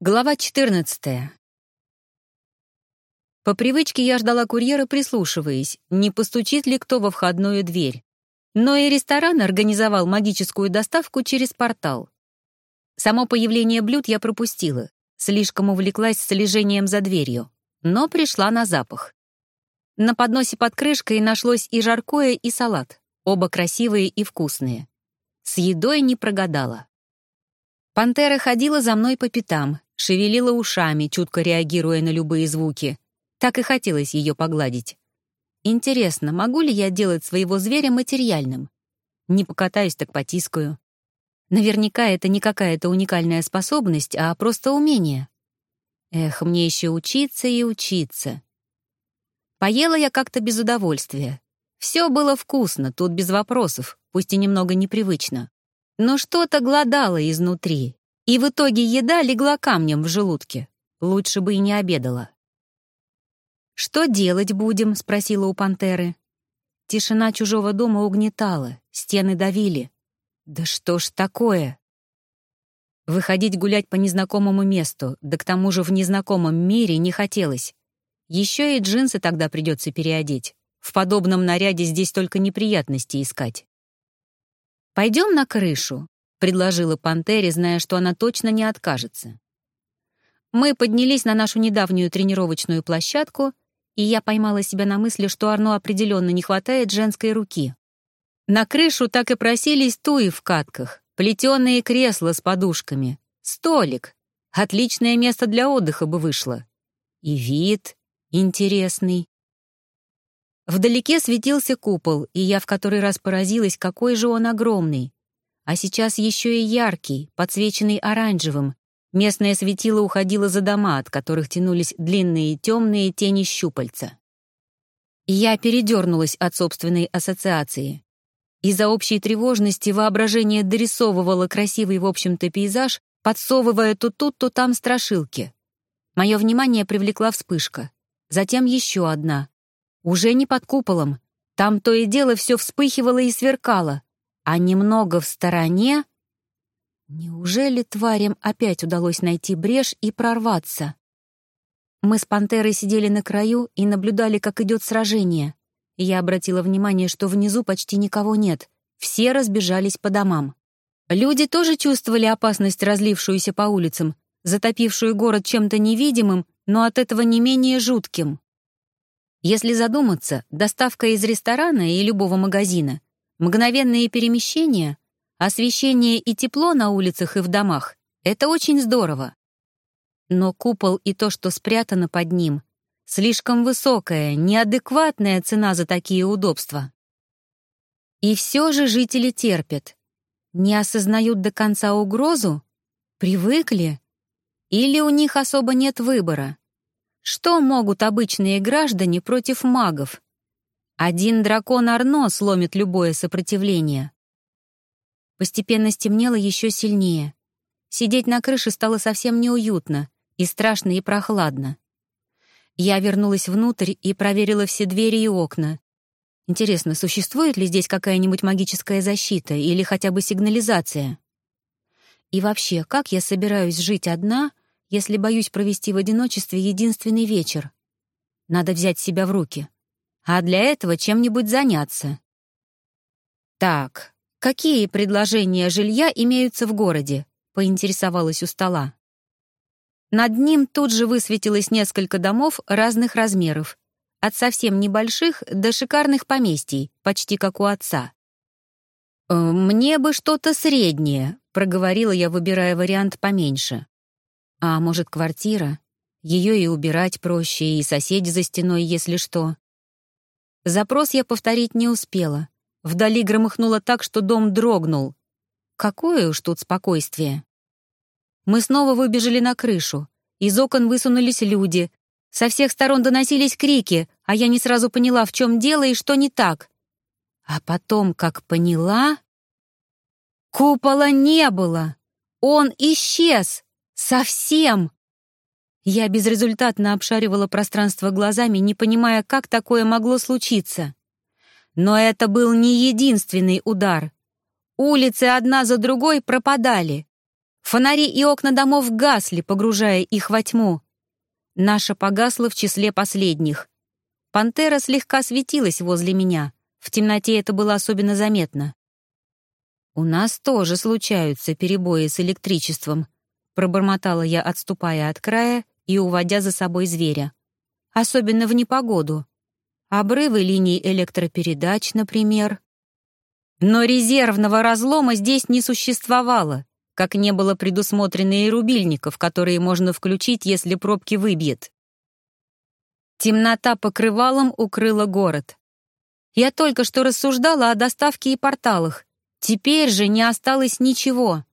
Глава 14. По привычке я ждала курьера, прислушиваясь, не постучит ли кто во входную дверь. Но и ресторан организовал магическую доставку через портал. Само появление блюд я пропустила, слишком увлеклась слежением за дверью, но пришла на запах. На подносе под крышкой нашлось и жаркое, и салат, оба красивые и вкусные. С едой не прогадала. Пантера ходила за мной по пятам, шевелила ушами, чутко реагируя на любые звуки. Так и хотелось ее погладить. Интересно, могу ли я делать своего зверя материальным? Не покатаюсь, так потискаю. Наверняка это не какая-то уникальная способность, а просто умение. Эх, мне еще учиться и учиться. Поела я как-то без удовольствия. Все было вкусно, тут без вопросов, пусть и немного непривычно но что-то глодало изнутри, и в итоге еда легла камнем в желудке. Лучше бы и не обедала. «Что делать будем?» — спросила у пантеры. Тишина чужого дома угнетала, стены давили. «Да что ж такое?» Выходить гулять по незнакомому месту, да к тому же в незнакомом мире не хотелось. Еще и джинсы тогда придется переодеть. В подобном наряде здесь только неприятности искать. «Пойдем на крышу», — предложила Пантере, зная, что она точно не откажется. Мы поднялись на нашу недавнюю тренировочную площадку, и я поймала себя на мысли, что Арно определенно не хватает женской руки. На крышу так и просились туи в катках, плетеные кресла с подушками, столик. Отличное место для отдыха бы вышло. И вид интересный. Вдалеке светился купол, и я в который раз поразилась, какой же он огромный. А сейчас еще и яркий, подсвеченный оранжевым. Местное светило уходило за дома, от которых тянулись длинные темные тени щупальца. Я передернулась от собственной ассоциации. Из-за общей тревожности воображение дорисовывало красивый, в общем-то, пейзаж, подсовывая то тут, то там страшилки. Мое внимание привлекла вспышка. Затем еще одна, уже не под куполом. Там то и дело все вспыхивало и сверкало. А немного в стороне... Неужели тварям опять удалось найти брешь и прорваться? Мы с пантерой сидели на краю и наблюдали, как идет сражение. Я обратила внимание, что внизу почти никого нет. Все разбежались по домам. Люди тоже чувствовали опасность, разлившуюся по улицам, затопившую город чем-то невидимым, но от этого не менее жутким. Если задуматься, доставка из ресторана и любого магазина, мгновенные перемещения, освещение и тепло на улицах и в домах — это очень здорово. Но купол и то, что спрятано под ним, слишком высокая, неадекватная цена за такие удобства. И все же жители терпят. Не осознают до конца угрозу? Привыкли? Или у них особо нет выбора? Что могут обычные граждане против магов? Один дракон Арно сломит любое сопротивление. Постепенно стемнело еще сильнее. Сидеть на крыше стало совсем неуютно, и страшно, и прохладно. Я вернулась внутрь и проверила все двери и окна. Интересно, существует ли здесь какая-нибудь магическая защита или хотя бы сигнализация? И вообще, как я собираюсь жить одна, если боюсь провести в одиночестве единственный вечер. Надо взять себя в руки. А для этого чем-нибудь заняться. Так, какие предложения жилья имеются в городе? Поинтересовалась у стола. Над ним тут же высветилось несколько домов разных размеров, от совсем небольших до шикарных поместий, почти как у отца. «Э, «Мне бы что-то среднее», — проговорила я, выбирая вариант поменьше. А может, квартира? Ее и убирать проще, и соседи за стеной, если что. Запрос я повторить не успела. Вдали громыхнуло так, что дом дрогнул. Какое уж тут спокойствие. Мы снова выбежали на крышу. Из окон высунулись люди. Со всех сторон доносились крики, а я не сразу поняла, в чем дело и что не так. А потом, как поняла... Купола не было! Он исчез! Совсем! Я безрезультатно обшаривала пространство глазами, не понимая, как такое могло случиться. Но это был не единственный удар. Улицы одна за другой пропадали. Фонари и окна домов гасли, погружая их во тьму. Наша погасла в числе последних. Пантера слегка светилась возле меня. В темноте это было особенно заметно. «У нас тоже случаются перебои с электричеством», пробормотала я, отступая от края и уводя за собой зверя. «Особенно в непогоду. Обрывы линий электропередач, например». Но резервного разлома здесь не существовало, как не было предусмотрено и рубильников, которые можно включить, если пробки выбьет. Темнота покрывалом укрыла город. Я только что рассуждала о доставке и порталах. Теперь же не осталось ничего.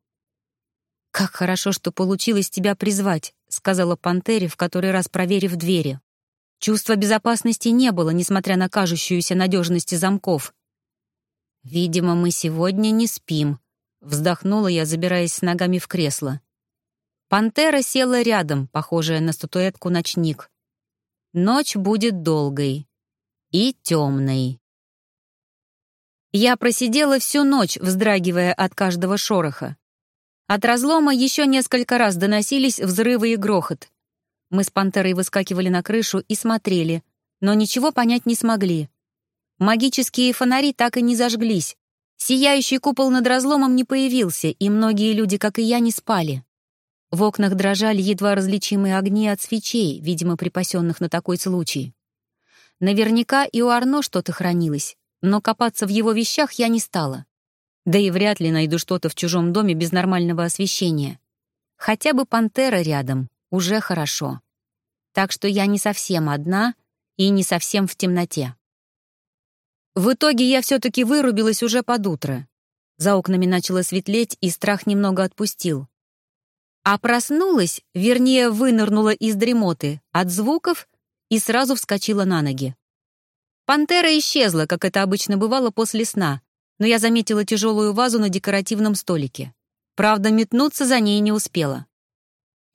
«Как хорошо, что получилось тебя призвать», — сказала Пантере, в который раз проверив двери. Чувства безопасности не было, несмотря на кажущуюся надежность замков. «Видимо, мы сегодня не спим», — вздохнула я, забираясь с ногами в кресло. Пантера села рядом, похожая на статуэтку-ночник. Ночь будет долгой и темной. Я просидела всю ночь, вздрагивая от каждого шороха. От разлома еще несколько раз доносились взрывы и грохот. Мы с пантерой выскакивали на крышу и смотрели, но ничего понять не смогли. Магические фонари так и не зажглись. Сияющий купол над разломом не появился, и многие люди, как и я, не спали. В окнах дрожали едва различимые огни от свечей, видимо, припасенных на такой случай. Наверняка и у Арно что-то хранилось, но копаться в его вещах я не стала. Да и вряд ли найду что-то в чужом доме без нормального освещения. Хотя бы пантера рядом, уже хорошо. Так что я не совсем одна и не совсем в темноте. В итоге я все-таки вырубилась уже под утро. За окнами начало светлеть, и страх немного отпустил. А проснулась, вернее, вынырнула из дремоты от звуков и сразу вскочила на ноги. Пантера исчезла, как это обычно бывало после сна, но я заметила тяжелую вазу на декоративном столике. Правда, метнуться за ней не успела.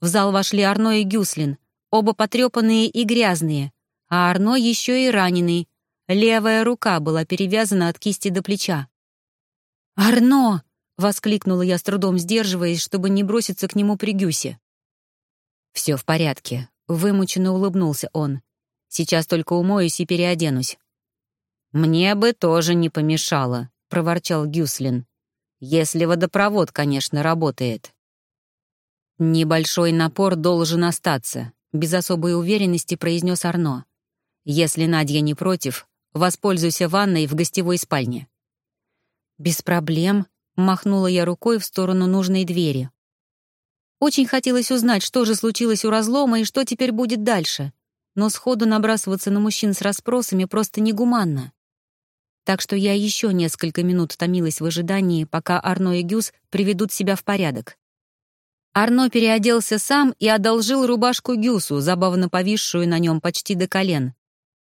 В зал вошли Арно и Гюслин, оба потрепанные и грязные, а Арно еще и раненый. Левая рука была перевязана от кисти до плеча. «Арно!» Воскликнула я с трудом, сдерживаясь, чтобы не броситься к нему при Гюсе. «Все в порядке», — вымученно улыбнулся он. «Сейчас только умоюсь и переоденусь». «Мне бы тоже не помешало», — проворчал Гюслин. «Если водопровод, конечно, работает». «Небольшой напор должен остаться», — без особой уверенности произнес Арно. «Если Надя не против, воспользуйся ванной в гостевой спальне». «Без проблем», Махнула я рукой в сторону нужной двери. Очень хотелось узнать, что же случилось у разлома и что теперь будет дальше. Но сходу набрасываться на мужчин с расспросами просто негуманно. Так что я еще несколько минут томилась в ожидании, пока Арно и Гюс приведут себя в порядок. Арно переоделся сам и одолжил рубашку Гюсу, забавно повисшую на нем почти до колен.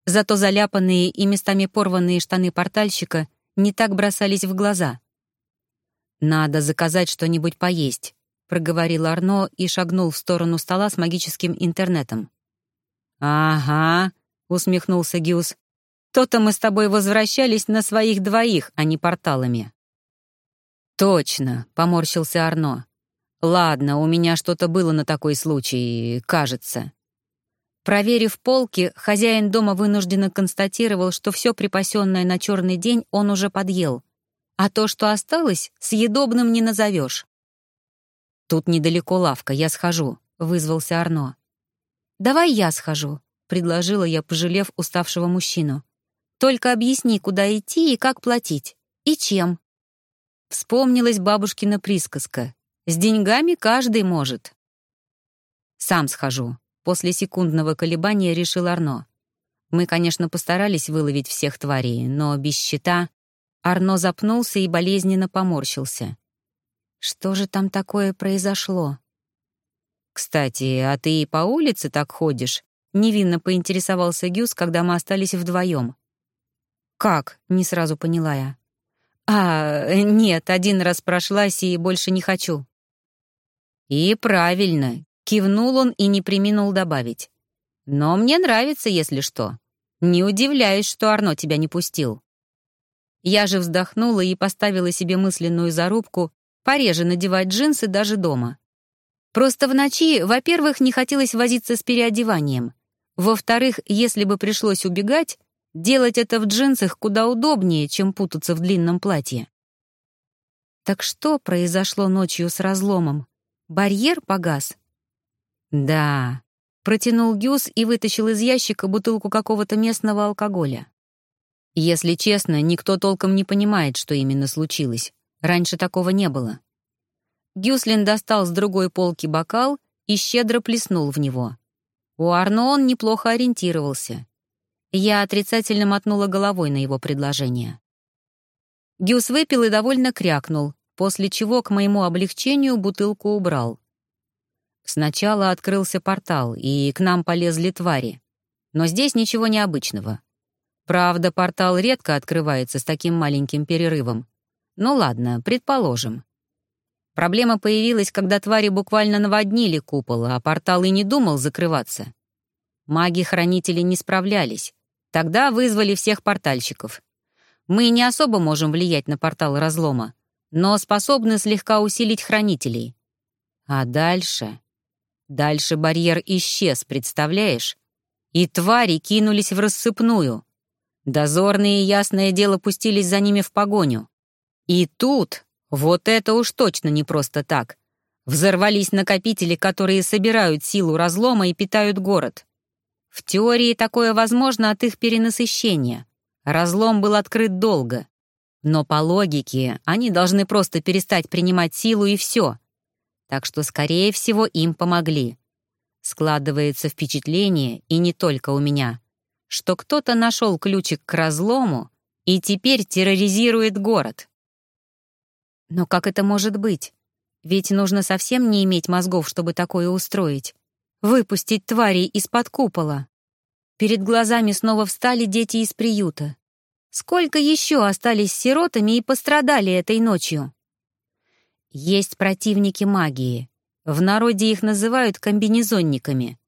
Зато заляпанные и местами порванные штаны портальщика не так бросались в глаза. «Надо заказать что-нибудь поесть», — проговорил Арно и шагнул в сторону стола с магическим интернетом. «Ага», — усмехнулся Гюс. «То-то мы с тобой возвращались на своих двоих, а не порталами». «Точно», — поморщился Арно. «Ладно, у меня что-то было на такой случай, кажется». Проверив полки, хозяин дома вынужденно констатировал, что все припасенное на черный день он уже подъел, а то, что осталось, съедобным не назовешь. «Тут недалеко лавка, я схожу», — вызвался Арно. «Давай я схожу», — предложила я, пожалев уставшего мужчину. «Только объясни, куда идти и как платить. И чем». Вспомнилась бабушкина присказка. «С деньгами каждый может». «Сам схожу», — после секундного колебания решил Арно. «Мы, конечно, постарались выловить всех тварей, но без счета...» Арно запнулся и болезненно поморщился. Что же там такое произошло? «Кстати, а ты и по улице так ходишь?» — невинно поинтересовался Гюс, когда мы остались вдвоем. «Как?» — не сразу поняла я. «А, нет, один раз прошлась и больше не хочу». «И правильно», — кивнул он и не приминул добавить. «Но мне нравится, если что. Не удивляюсь, что Арно тебя не пустил». Я же вздохнула и поставила себе мысленную зарубку пореже надевать джинсы даже дома. Просто в ночи, во-первых, не хотелось возиться с переодеванием. Во-вторых, если бы пришлось убегать, делать это в джинсах куда удобнее, чем путаться в длинном платье. Так что произошло ночью с разломом? Барьер погас? Да. Протянул Гюс и вытащил из ящика бутылку какого-то местного алкоголя. Если честно, никто толком не понимает, что именно случилось. Раньше такого не было. Гюслин достал с другой полки бокал и щедро плеснул в него. У Арно он неплохо ориентировался. Я отрицательно мотнула головой на его предложение. Гюс выпил и довольно крякнул, после чего, к моему облегчению, бутылку убрал. Сначала открылся портал, и к нам полезли твари. Но здесь ничего необычного. Правда, портал редко открывается с таким маленьким перерывом, ну ладно, предположим. Проблема появилась, когда твари буквально наводнили купол, а портал и не думал закрываться. Маги-хранители не справлялись. Тогда вызвали всех портальщиков. Мы не особо можем влиять на портал разлома, но способны слегка усилить хранителей. А дальше... Дальше барьер исчез, представляешь? И твари кинулись в рассыпную. Дозорные, ясное дело, пустились за ними в погоню. И тут, вот это уж точно не просто так, взорвались накопители, которые собирают силу разлома и питают город. В теории такое возможно от их перенасыщения. Разлом был открыт долго. Но по логике они должны просто перестать принимать силу и все. Так что, скорее всего, им помогли. Складывается впечатление, и не только у меня, что кто-то нашел ключик к разлому и теперь терроризирует город. Но как это может быть? Ведь нужно совсем не иметь мозгов, чтобы такое устроить. Выпустить тварей из-под купола. Перед глазами снова встали дети из приюта. Сколько еще остались сиротами и пострадали этой ночью? Есть противники магии. В народе их называют комбинезонниками.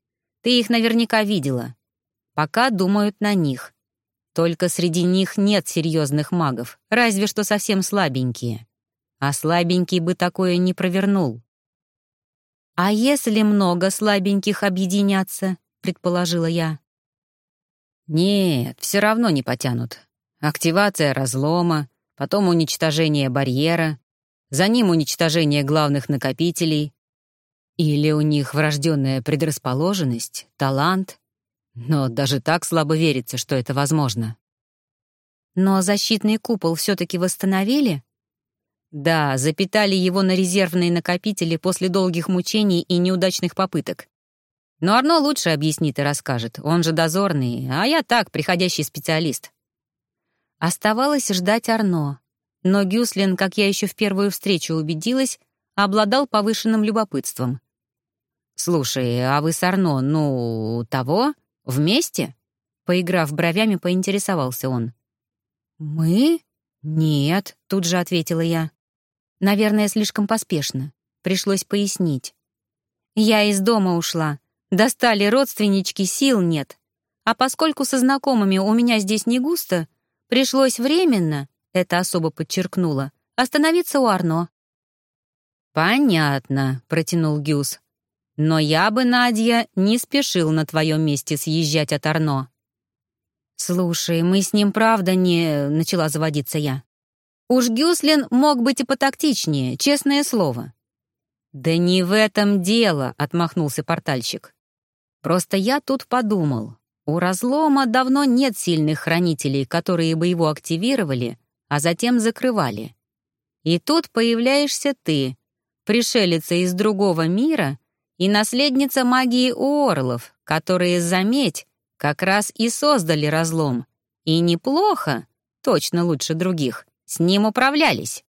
Ты их наверняка видела. Пока думают на них. Только среди них нет серьезных магов, разве что совсем слабенькие а слабенький бы такое не провернул. «А если много слабеньких объединятся?» — предположила я. «Нет, все равно не потянут. Активация разлома, потом уничтожение барьера, за ним уничтожение главных накопителей. Или у них врожденная предрасположенность, талант. Но даже так слабо верится, что это возможно». «Но защитный купол все-таки восстановили?» Да, запитали его на резервные накопители после долгих мучений и неудачных попыток. Но Арно лучше объяснит и расскажет, он же дозорный, а я так, приходящий специалист. Оставалось ждать Арно, но Гюслин, как я еще в первую встречу убедилась, обладал повышенным любопытством. «Слушай, а вы с Арно, ну, того? Вместе?» Поиграв бровями, поинтересовался он. «Мы? Нет», — тут же ответила я. Наверное, слишком поспешно. Пришлось пояснить. Я из дома ушла. Достали родственнички, сил нет. А поскольку со знакомыми у меня здесь не густо, пришлось временно, это особо подчеркнула, остановиться у Арно. «Понятно», — протянул Гюс. «Но я бы, Надя, не спешил на твоем месте съезжать от Арно». «Слушай, мы с ним правда не...» — начала заводиться я. Уж Гюслин мог быть и потактичнее, честное слово. «Да не в этом дело», — отмахнулся портальщик. «Просто я тут подумал. У разлома давно нет сильных хранителей, которые бы его активировали, а затем закрывали. И тут появляешься ты, пришелица из другого мира и наследница магии Уорлов, которые, заметь, как раз и создали разлом. И неплохо, точно лучше других, с ним управлялись.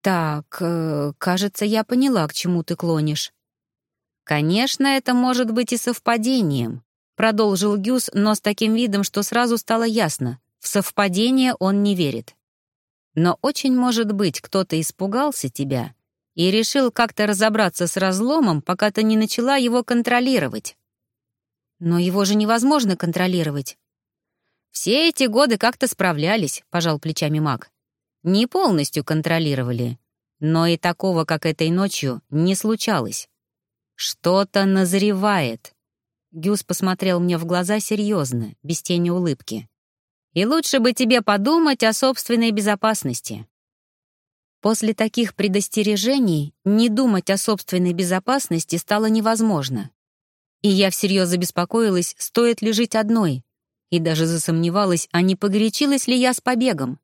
Так, э, кажется, я поняла, к чему ты клонишь. Конечно, это может быть и совпадением, продолжил Гюс, но с таким видом, что сразу стало ясно, в совпадение он не верит. Но очень может быть, кто-то испугался тебя и решил как-то разобраться с разломом, пока ты не начала его контролировать. Но его же невозможно контролировать. Все эти годы как-то справлялись, пожал плечами маг. Не полностью контролировали. Но и такого, как этой ночью, не случалось. Что-то назревает. Гюс посмотрел мне в глаза серьезно, без тени улыбки. И лучше бы тебе подумать о собственной безопасности. После таких предостережений не думать о собственной безопасности стало невозможно. И я всерьез забеспокоилась, стоит ли жить одной, и даже засомневалась, а не погорячилась ли я с побегом.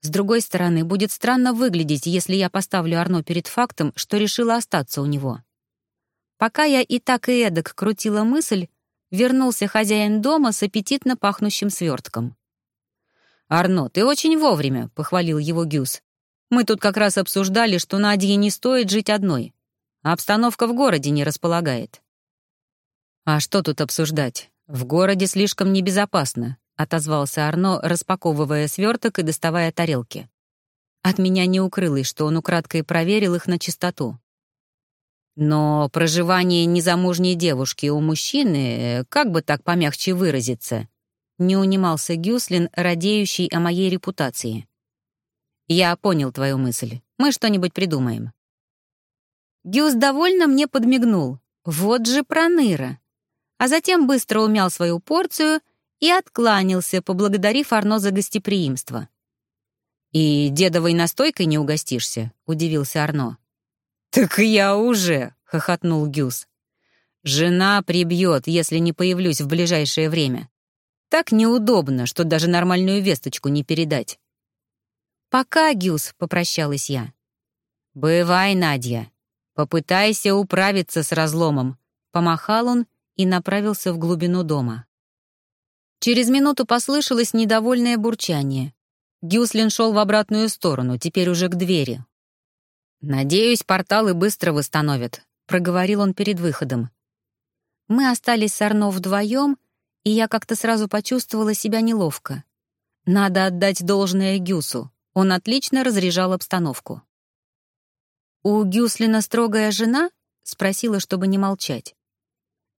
С другой стороны, будет странно выглядеть, если я поставлю Арно перед фактом, что решила остаться у него. Пока я и так и эдак крутила мысль, вернулся хозяин дома с аппетитно пахнущим свертком. «Арно, ты очень вовремя», — похвалил его Гюс. «Мы тут как раз обсуждали, что Надье не стоит жить одной. Обстановка в городе не располагает». «А что тут обсуждать? В городе слишком небезопасно», — отозвался Арно, распаковывая сверток и доставая тарелки. От меня не укрылось, что он украдкой проверил их на чистоту. Но проживание незамужней девушки у мужчины, как бы так помягче выразиться, не унимался Гюслин, радеющий о моей репутации. «Я понял твою мысль. Мы что-нибудь придумаем». Гюс довольно мне подмигнул. Вот же проныра а затем быстро умял свою порцию и откланялся, поблагодарив Арно за гостеприимство. «И дедовой настойкой не угостишься?» — удивился Арно. «Так я уже!» — хохотнул Гюс. «Жена прибьет, если не появлюсь в ближайшее время. Так неудобно, что даже нормальную весточку не передать». «Пока, Гюс», — попрощалась я. «Бывай, Надя. Попытайся управиться с разломом», — помахал он и направился в глубину дома. Через минуту послышалось недовольное бурчание. Гюслин шел в обратную сторону, теперь уже к двери. «Надеюсь, порталы быстро восстановят», — проговорил он перед выходом. Мы остались с Арно вдвоем, и я как-то сразу почувствовала себя неловко. Надо отдать должное Гюсу, он отлично разряжал обстановку. «У Гюслина строгая жена?» — спросила, чтобы не молчать.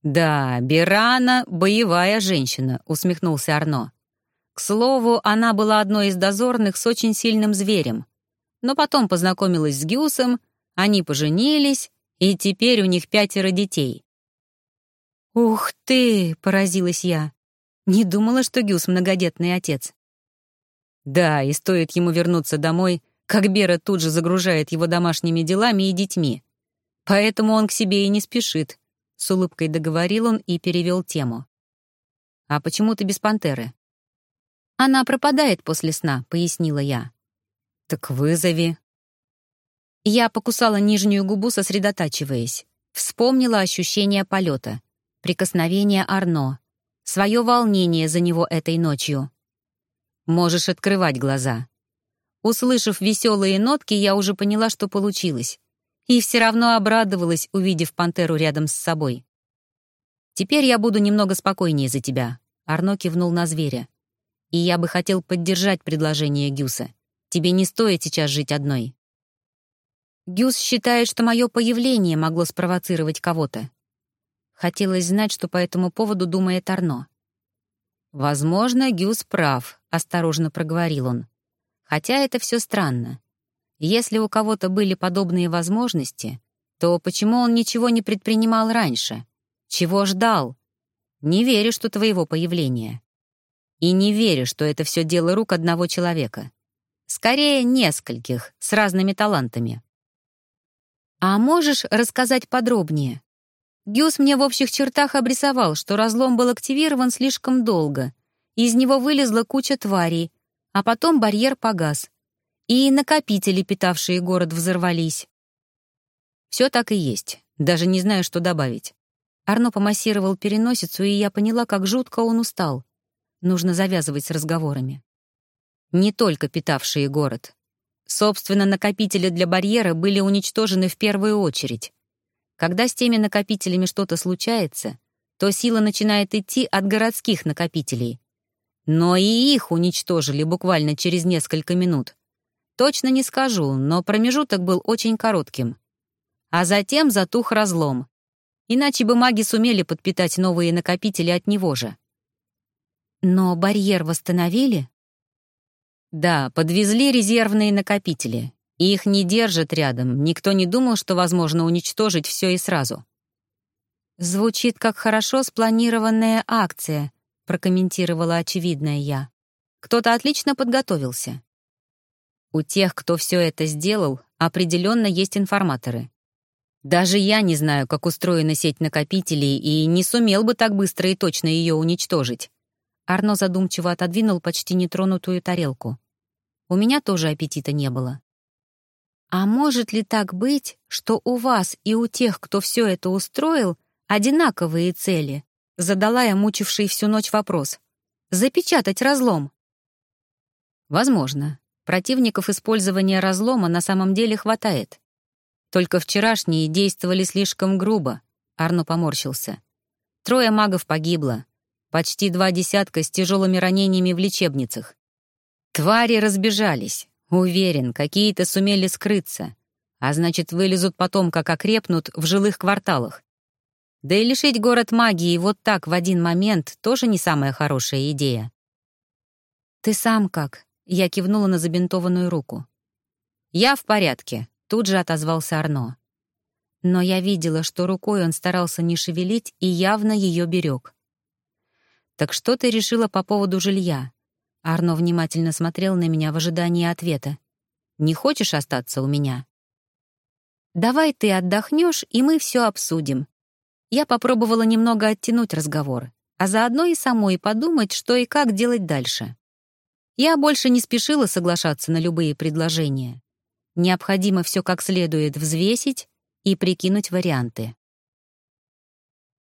«Да, Бирана — боевая женщина», — усмехнулся Арно. К слову, она была одной из дозорных с очень сильным зверем. Но потом познакомилась с Гюсом, они поженились, и теперь у них пятеро детей. «Ух ты!» — поразилась я. Не думала, что Гюс — многодетный отец. Да, и стоит ему вернуться домой, как Бера тут же загружает его домашними делами и детьми. Поэтому он к себе и не спешит, с улыбкой договорил он и перевел тему. «А почему ты без пантеры?» «Она пропадает после сна», — пояснила я. «Так вызови». Я покусала нижнюю губу, сосредотачиваясь. Вспомнила ощущение полета, прикосновение Арно, свое волнение за него этой ночью. «Можешь открывать глаза». Услышав веселые нотки, я уже поняла, что получилось и все равно обрадовалась, увидев пантеру рядом с собой. «Теперь я буду немного спокойнее за тебя», — Арно кивнул на зверя. «И я бы хотел поддержать предложение Гюса. Тебе не стоит сейчас жить одной». Гюс считает, что мое появление могло спровоцировать кого-то. Хотелось знать, что по этому поводу думает Арно. «Возможно, Гюс прав», — осторожно проговорил он. «Хотя это все странно. Если у кого-то были подобные возможности, то почему он ничего не предпринимал раньше? Чего ждал? Не верю, что твоего появления. И не верю, что это все дело рук одного человека. Скорее, нескольких, с разными талантами. А можешь рассказать подробнее? Гюс мне в общих чертах обрисовал, что разлом был активирован слишком долго. Из него вылезла куча тварей, а потом барьер погас и накопители, питавшие город, взорвались. Все так и есть, даже не знаю, что добавить. Арно помассировал переносицу, и я поняла, как жутко он устал. Нужно завязывать с разговорами. Не только питавшие город. Собственно, накопители для барьера были уничтожены в первую очередь. Когда с теми накопителями что-то случается, то сила начинает идти от городских накопителей. Но и их уничтожили буквально через несколько минут. Точно не скажу, но промежуток был очень коротким. А затем затух разлом. Иначе бы маги сумели подпитать новые накопители от него же. Но барьер восстановили? Да, подвезли резервные накопители. Их не держат рядом, никто не думал, что возможно уничтожить все и сразу. «Звучит как хорошо спланированная акция», — прокомментировала очевидная я. «Кто-то отлично подготовился». У тех, кто все это сделал, определенно есть информаторы. Даже я не знаю, как устроена сеть накопителей, и не сумел бы так быстро и точно ее уничтожить. Арно задумчиво отодвинул почти нетронутую тарелку. У меня тоже аппетита не было. А может ли так быть, что у вас и у тех, кто все это устроил, одинаковые цели? Задала я мучивший всю ночь вопрос. Запечатать разлом. Возможно. Противников использования разлома на самом деле хватает. Только вчерашние действовали слишком грубо. Арно поморщился. Трое магов погибло. Почти два десятка с тяжелыми ранениями в лечебницах. Твари разбежались. Уверен, какие-то сумели скрыться. А значит, вылезут потом, как окрепнут, в жилых кварталах. Да и лишить город магии вот так в один момент тоже не самая хорошая идея. «Ты сам как?» — я кивнула на забинтованную руку. «Я в порядке», Тут же отозвался Арно. Но я видела, что рукой он старался не шевелить и явно ее берег. «Так что ты решила по поводу жилья?» Арно внимательно смотрел на меня в ожидании ответа. «Не хочешь остаться у меня?» «Давай ты отдохнешь, и мы все обсудим». Я попробовала немного оттянуть разговор, а заодно и самой подумать, что и как делать дальше. Я больше не спешила соглашаться на любые предложения. Необходимо все как следует взвесить и прикинуть варианты.